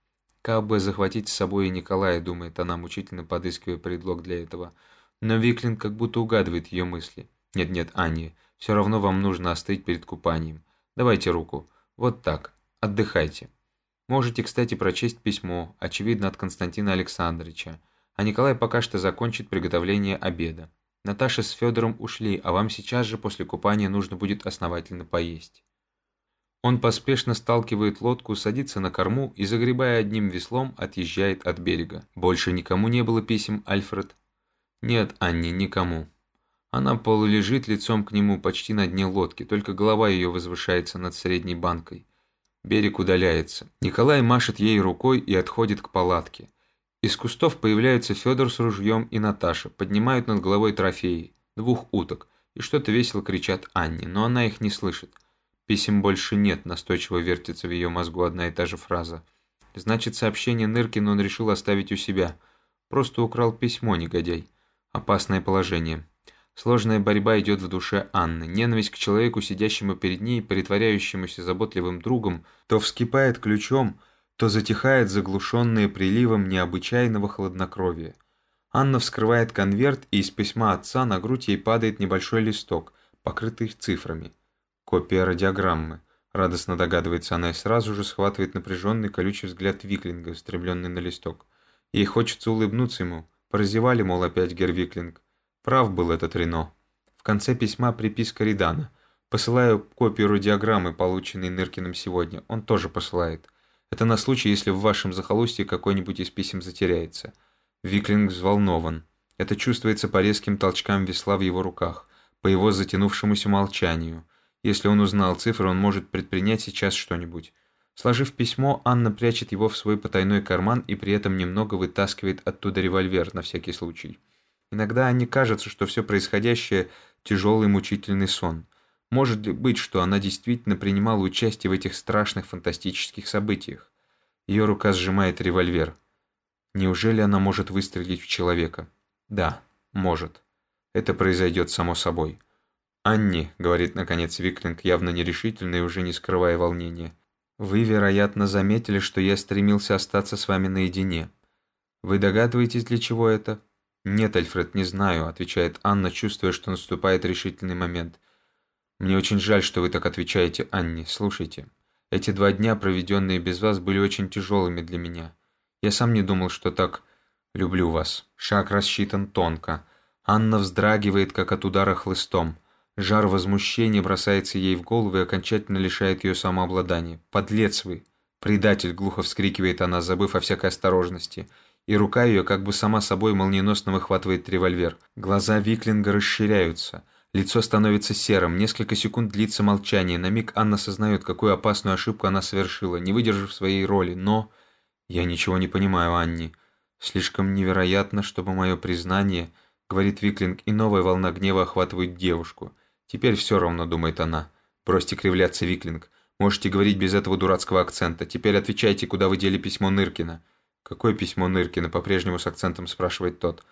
Как бы захватить с собой и Николая, думает она, мучительно подыскивая предлог для этого. Но Виклин как будто угадывает ее мысли. Нет-нет, Анни, все равно вам нужно остыть перед купанием. Давайте руку. Вот так. Отдыхайте. Можете, кстати, прочесть письмо, очевидно, от Константина Александровича а Николай пока что закончит приготовление обеда. Наташа с Федором ушли, а вам сейчас же после купания нужно будет основательно поесть. Он поспешно сталкивает лодку, садится на корму и, загребая одним веслом, отъезжает от берега. Больше никому не было писем, Альфред? Нет, Анни, никому. Она полулежит лицом к нему почти на дне лодки, только голова ее возвышается над средней банкой. Берег удаляется. Николай машет ей рукой и отходит к палатке. Из кустов появляются Федор с ружьем и Наташа, поднимают над головой трофеи, двух уток, и что-то весело кричат Анне, но она их не слышит. Писем больше нет, настойчиво вертится в ее мозгу одна и та же фраза. Значит, сообщение Ныркина он решил оставить у себя. Просто украл письмо, негодяй. Опасное положение. Сложная борьба идет в душе Анны. Ненависть к человеку, сидящему перед ней, притворяющемуся заботливым другом, то вскипает ключом, то затихает заглушенное приливом необычайного хладнокровия. Анна вскрывает конверт, и из письма отца на грудь ей падает небольшой листок, покрытый цифрами. Копия радиограммы. Радостно догадывается она и сразу же схватывает напряженный колючий взгляд Виклинга, устремленный на листок. Ей хочется улыбнуться ему. Прозевали, мол, опять Гер Виклинг. Прав был этот Рено. В конце письма приписка Редана. Посылаю копию радиограммы, полученной Ныркиным сегодня. Он тоже посылает. Это на случай, если в вашем захолустье какой-нибудь из писем затеряется. Виклинг взволнован. Это чувствуется по резким толчкам весла в его руках, по его затянувшемуся молчанию. Если он узнал цифры, он может предпринять сейчас что-нибудь. Сложив письмо, Анна прячет его в свой потайной карман и при этом немного вытаскивает оттуда револьвер на всякий случай. Иногда Анне кажется, что все происходящее – тяжелый мучительный сон. Может быть, что она действительно принимала участие в этих страшных фантастических событиях? Ее рука сжимает револьвер. Неужели она может выстрелить в человека? Да, может. Это произойдет само собой. «Анни», — говорит наконец Виклинг, явно нерешительно и уже не скрывая волнения, «вы, вероятно, заметили, что я стремился остаться с вами наедине. Вы догадываетесь, для чего это?» «Нет, Альфред, не знаю», — отвечает Анна, чувствуя, что наступает решительный момент. «Мне очень жаль, что вы так отвечаете, Анни. Слушайте, эти два дня, проведенные без вас, были очень тяжелыми для меня. Я сам не думал, что так люблю вас. Шаг рассчитан тонко. Анна вздрагивает, как от удара хлыстом. Жар возмущения бросается ей в голову и окончательно лишает ее самообладания. «Подлец вы!» «Предатель!» — глухо вскрикивает она, забыв о всякой осторожности. И рука ее как бы сама собой молниеносно выхватывает револьвер. Глаза Виклинга расширяются. Лицо становится серым. Несколько секунд длится молчание. На миг Анна осознает, какую опасную ошибку она совершила, не выдержав своей роли. Но... «Я ничего не понимаю, Анни. Слишком невероятно, чтобы мое признание...» Говорит Виклинг, и новая волна гнева охватывает девушку. Теперь все равно, думает она. Бросьте кривляться, Виклинг. Можете говорить без этого дурацкого акцента. Теперь отвечайте, куда вы дели письмо Ныркина. Какое письмо Ныркина? По-прежнему с акцентом спрашивает тот.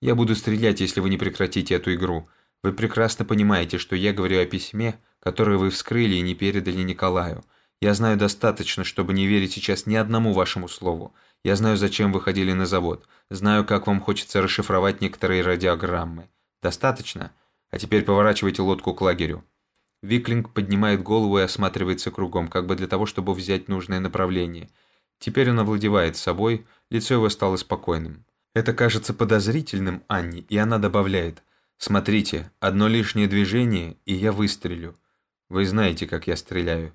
Я буду стрелять, если вы не прекратите эту игру. Вы прекрасно понимаете, что я говорю о письме, которое вы вскрыли и не передали Николаю. Я знаю достаточно, чтобы не верить сейчас ни одному вашему слову. Я знаю, зачем вы ходили на завод. Знаю, как вам хочется расшифровать некоторые радиограммы. Достаточно? А теперь поворачивайте лодку к лагерю. Виклинг поднимает голову и осматривается кругом, как бы для того, чтобы взять нужное направление. Теперь он овладевает собой, лицо его стало спокойным. Это кажется подозрительным Анне, и она добавляет – Смотрите, одно лишнее движение, и я выстрелю. Вы знаете, как я стреляю.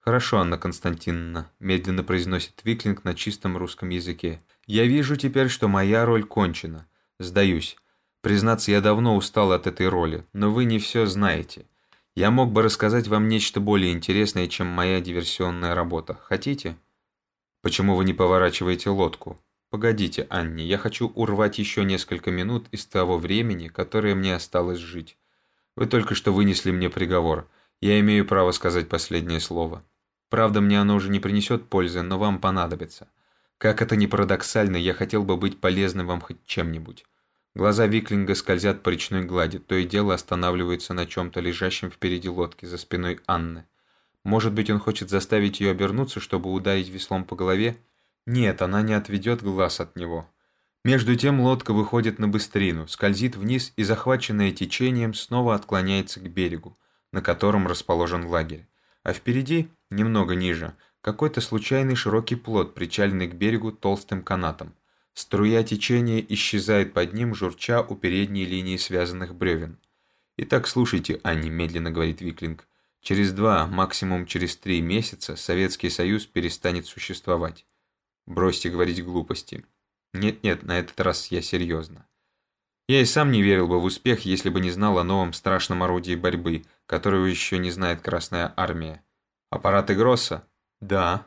Хорошо, Анна Константиновна, медленно произносит Виклинг на чистом русском языке. Я вижу теперь, что моя роль кончена. Сдаюсь. Признаться, я давно устал от этой роли, но вы не все знаете. Я мог бы рассказать вам нечто более интересное, чем моя диверсионная работа. Хотите? Почему вы не поворачиваете лодку? «Погодите, Анни, я хочу урвать еще несколько минут из того времени, которое мне осталось жить. Вы только что вынесли мне приговор. Я имею право сказать последнее слово. Правда, мне оно уже не принесет пользы, но вам понадобится. Как это ни парадоксально, я хотел бы быть полезным вам хоть чем-нибудь». Глаза Виклинга скользят по речной глади, то и дело останавливаются на чем-то лежащем впереди лодки за спиной Анны. Может быть, он хочет заставить ее обернуться, чтобы ударить веслом по голове? Нет, она не отведет глаз от него. Между тем лодка выходит на быстрину, скользит вниз и, захваченная течением, снова отклоняется к берегу, на котором расположен лагерь. А впереди, немного ниже, какой-то случайный широкий плот, причаленный к берегу толстым канатом. Струя течения исчезает под ним, журча у передней линии связанных бревен. «Итак, слушайте, Анни», – медленно говорит Виклинг. «Через два, максимум через три месяца Советский Союз перестанет существовать. Бросьте говорить глупости. Нет-нет, на этот раз я серьезно. Я и сам не верил бы в успех, если бы не знал о новом страшном орудии борьбы, которого еще не знает Красная Армия. Аппараты Гросса? Да.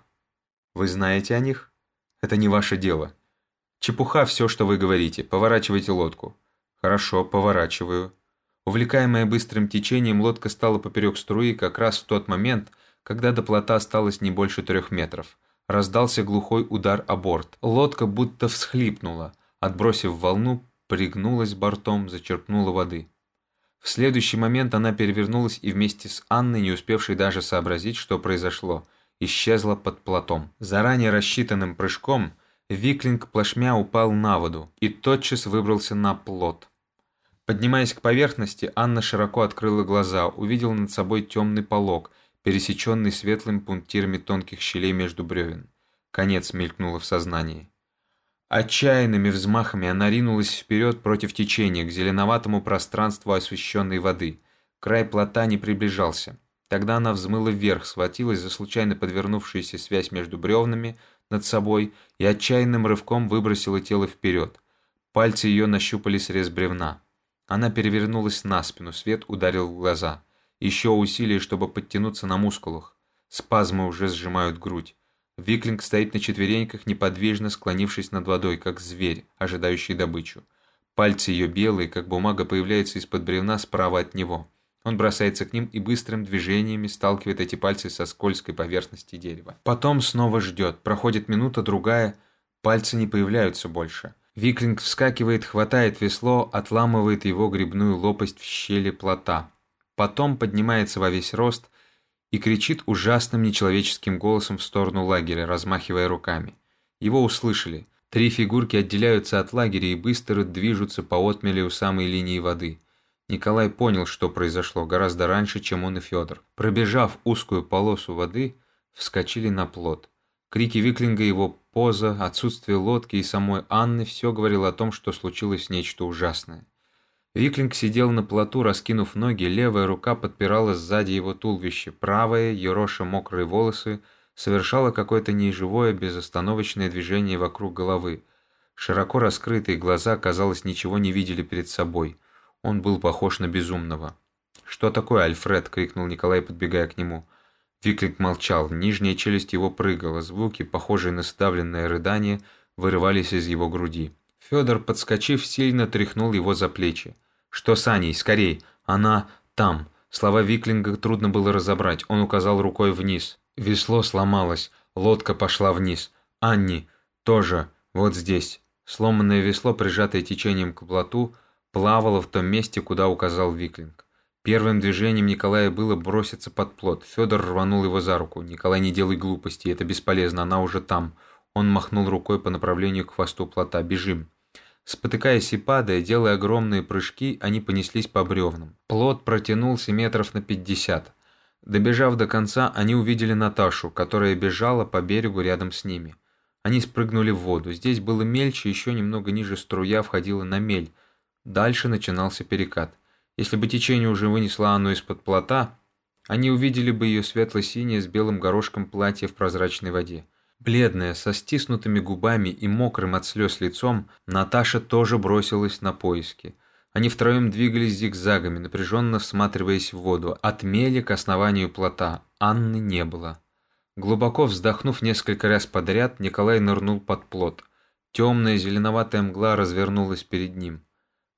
Вы знаете о них? Это не ваше дело. Чепуха все, что вы говорите. Поворачивайте лодку. Хорошо, поворачиваю. Увлекаемая быстрым течением, лодка стала поперек струи как раз в тот момент, когда до плота осталось не больше трех метров. Раздался глухой удар о борт. Лодка будто всхлипнула, отбросив волну, пригнулась бортом, зачерпнула воды. В следующий момент она перевернулась и вместе с Анной, не успевшей даже сообразить, что произошло, исчезла под плотом. Заранее рассчитанным прыжком Виклинг плашмя упал на воду и тотчас выбрался на плот. Поднимаясь к поверхности, Анна широко открыла глаза, увидела над собой темный полог пересеченный светлым пунктирами тонких щелей между бревен. Конец мелькнуло в сознании. Отчаянными взмахами она ринулась вперед против течения к зеленоватому пространству освещенной воды. Край плота не приближался. Тогда она взмыла вверх, схватилась за случайно подвернувшуюся связь между бревнами над собой и отчаянным рывком выбросила тело вперед. Пальцы ее нащупали срез бревна. Она перевернулась на спину, свет ударил в глаза. Еще усилие, чтобы подтянуться на мускулах. Спазмы уже сжимают грудь. Виклинг стоит на четвереньках, неподвижно склонившись над водой, как зверь, ожидающий добычу. Пальцы ее белые, как бумага, появляются из-под бревна справа от него. Он бросается к ним и быстрым движениями сталкивает эти пальцы со скользкой поверхности дерева. Потом снова ждет. Проходит минута, другая. Пальцы не появляются больше. Виклинг вскакивает, хватает весло, отламывает его грибную лопасть в щели плота. Потом поднимается во весь рост и кричит ужасным нечеловеческим голосом в сторону лагеря, размахивая руками. Его услышали. Три фигурки отделяются от лагеря и быстро движутся по отмеле у самой линии воды. Николай понял, что произошло, гораздо раньше, чем он и Федор. Пробежав узкую полосу воды, вскочили на плот. Крики Виклинга, его поза, отсутствие лодки и самой Анны все говорило о том, что случилось нечто ужасное. Виклинг сидел на плоту, раскинув ноги, левая рука подпирала сзади его туловище, правая, ероша мокрые волосы, совершала какое-то неживое, безостановочное движение вокруг головы. Широко раскрытые глаза, казалось, ничего не видели перед собой. Он был похож на безумного. «Что такое, Альфред?» — крикнул Николай, подбегая к нему. Виклик молчал, нижняя челюсть его прыгала, звуки, похожие на сдавленное рыдание, вырывались из его груди. Федор, подскочив, сильно тряхнул его за плечи. «Что с Аней? Скорей! Она там!» Слова Виклинга трудно было разобрать, он указал рукой вниз. Весло сломалось, лодка пошла вниз. Анни тоже вот здесь. Сломанное весло, прижатое течением к плоту, плавало в том месте, куда указал Виклинг. Первым движением Николая было броситься под плот. Федор рванул его за руку. «Николай, не делай глупости, это бесполезно, она уже там». Он махнул рукой по направлению к хвосту плота. «Бежим». Спотыкаясь и падая, делая огромные прыжки, они понеслись по бревнам. Плот протянулся метров на пятьдесят. Добежав до конца, они увидели Наташу, которая бежала по берегу рядом с ними. Они спрыгнули в воду. Здесь было мельче, еще немного ниже струя входила на мель. Дальше начинался перекат. Если бы течение уже вынесло Анну из-под плота, они увидели бы ее светло-синее с белым горошком платье в прозрачной воде. Бледная, со стиснутыми губами и мокрым от слез лицом, Наташа тоже бросилась на поиски. Они втроем двигались зигзагами, напряженно всматриваясь в воду. От мели к основанию плота Анны не было. Глубоко вздохнув несколько раз подряд, Николай нырнул под плот. Темная зеленоватая мгла развернулась перед ним.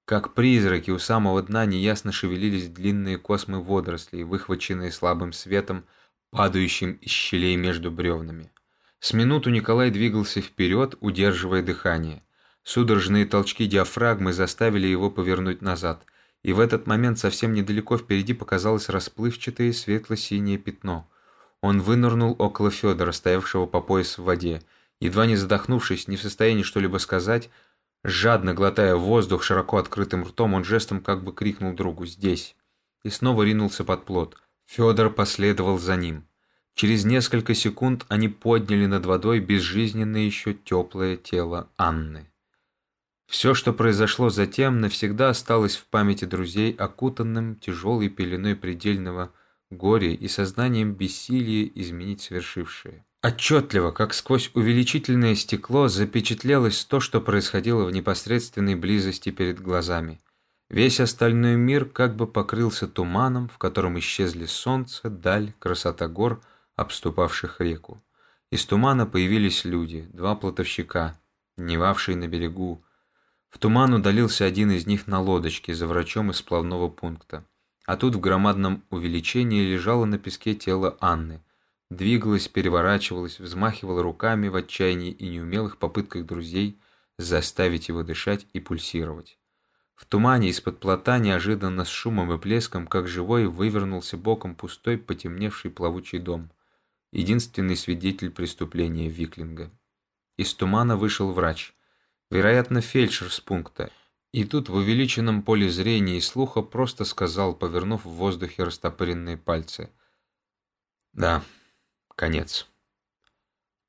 Как призраки у самого дна неясно шевелились длинные космы водорослей, выхваченные слабым светом, падающим из щелей между бревнами. С минуту Николай двигался вперед, удерживая дыхание. Судорожные толчки диафрагмы заставили его повернуть назад, и в этот момент совсем недалеко впереди показалось расплывчатое светло-синее пятно. Он вынырнул около Федора, стоявшего по пояс в воде. Едва не задохнувшись, не в состоянии что-либо сказать, Жадно глотая воздух широко открытым ртом, он жестом как бы крикнул другу «Здесь!» и снова ринулся под плот. Федор последовал за ним. Через несколько секунд они подняли над водой безжизненное еще теплое тело Анны. Все, что произошло затем, навсегда осталось в памяти друзей, окутанным тяжелой пеленой предельного горя и сознанием бессилия изменить свершившее. Отчетливо, как сквозь увеличительное стекло, запечатлелось то, что происходило в непосредственной близости перед глазами. Весь остальной мир как бы покрылся туманом, в котором исчезли солнце, даль, красота гор, обступавших реку. Из тумана появились люди, два плотовщика, дневавшие на берегу. В туман удалился один из них на лодочке за врачом из сплавного пункта. А тут в громадном увеличении лежало на песке тело Анны – двигалась, переворачивалась, взмахивала руками в отчаянии и неумелых попытках друзей заставить его дышать и пульсировать. В тумане из-под плота неожиданно с шумом и плеском, как живой, вывернулся боком пустой, потемневший плавучий дом. Единственный свидетель преступления Виклинга. Из тумана вышел врач, вероятно, фельдшер с пункта, и тут в увеличенном поле зрения и слуха просто сказал, повернув в воздухе растопыренные пальцы. «Да, Конец.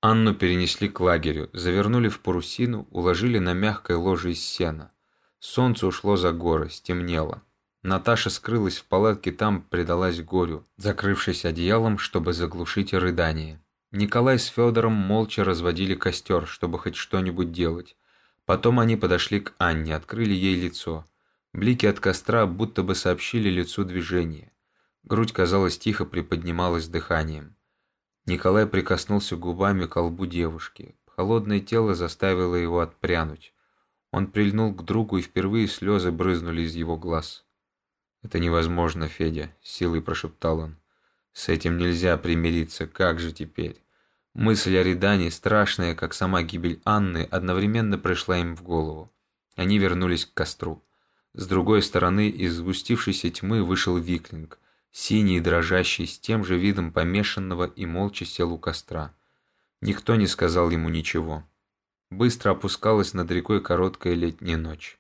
Анну перенесли к лагерю, завернули в парусину, уложили на мягкое ложе из сена. Солнце ушло за горы, стемнело. Наташа скрылась в палатке, там предалась горю, закрывшись одеялом, чтобы заглушить рыдание. Николай с Федором молча разводили костер, чтобы хоть что-нибудь делать. Потом они подошли к Анне, открыли ей лицо. Блики от костра будто бы сообщили лицу движение. Грудь, казалось, тихо приподнималась дыханием. Николай прикоснулся губами к лбу девушки. Холодное тело заставило его отпрянуть. Он прильнул к другу, и впервые слезы брызнули из его глаз. «Это невозможно, Федя», — силой прошептал он. «С этим нельзя примириться, как же теперь? Мысль о Редане, страшная, как сама гибель Анны, одновременно пришла им в голову. Они вернулись к костру. С другой стороны, из сгустившейся тьмы вышел Виклинг, синий и дрожащий, с тем же видом помешанного и молча сел у костра. Никто не сказал ему ничего. Быстро опускалась над рекой короткая летняя ночь.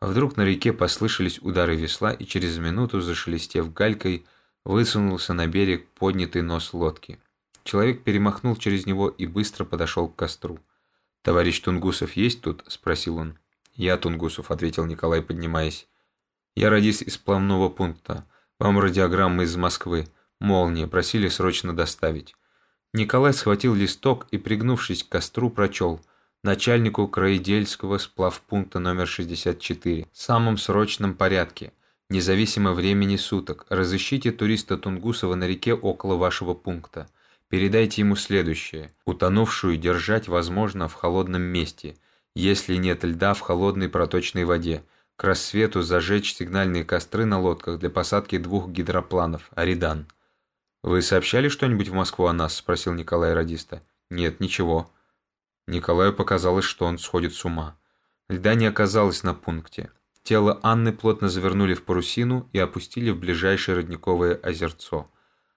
А вдруг на реке послышались удары весла, и через минуту, зашелестев галькой, высунулся на берег поднятый нос лодки. Человек перемахнул через него и быстро подошел к костру. «Товарищ Тунгусов есть тут?» – спросил он. «Я Тунгусов», – ответил Николай, поднимаясь. «Я радист из плавного пункта. Вам радиограммы из Москвы. Молния. Просили срочно доставить». Николай схватил листок и, пригнувшись к костру, прочел начальнику краедельского сплавпункта номер 64 в самом срочном порядке, независимо времени суток, разыщите туриста Тунгусова на реке около вашего пункта. Передайте ему следующее. Утонувшую держать возможно в холодном месте, если нет льда в холодной проточной воде. К рассвету зажечь сигнальные костры на лодках для посадки двух гидропланов «Аридан». «Вы сообщали что-нибудь в Москву о нас?» – спросил Николай Радиста. «Нет, ничего». Николаю показалось, что он сходит с ума. Льда не оказалось на пункте. Тело Анны плотно завернули в парусину и опустили в ближайшее родниковое озерцо.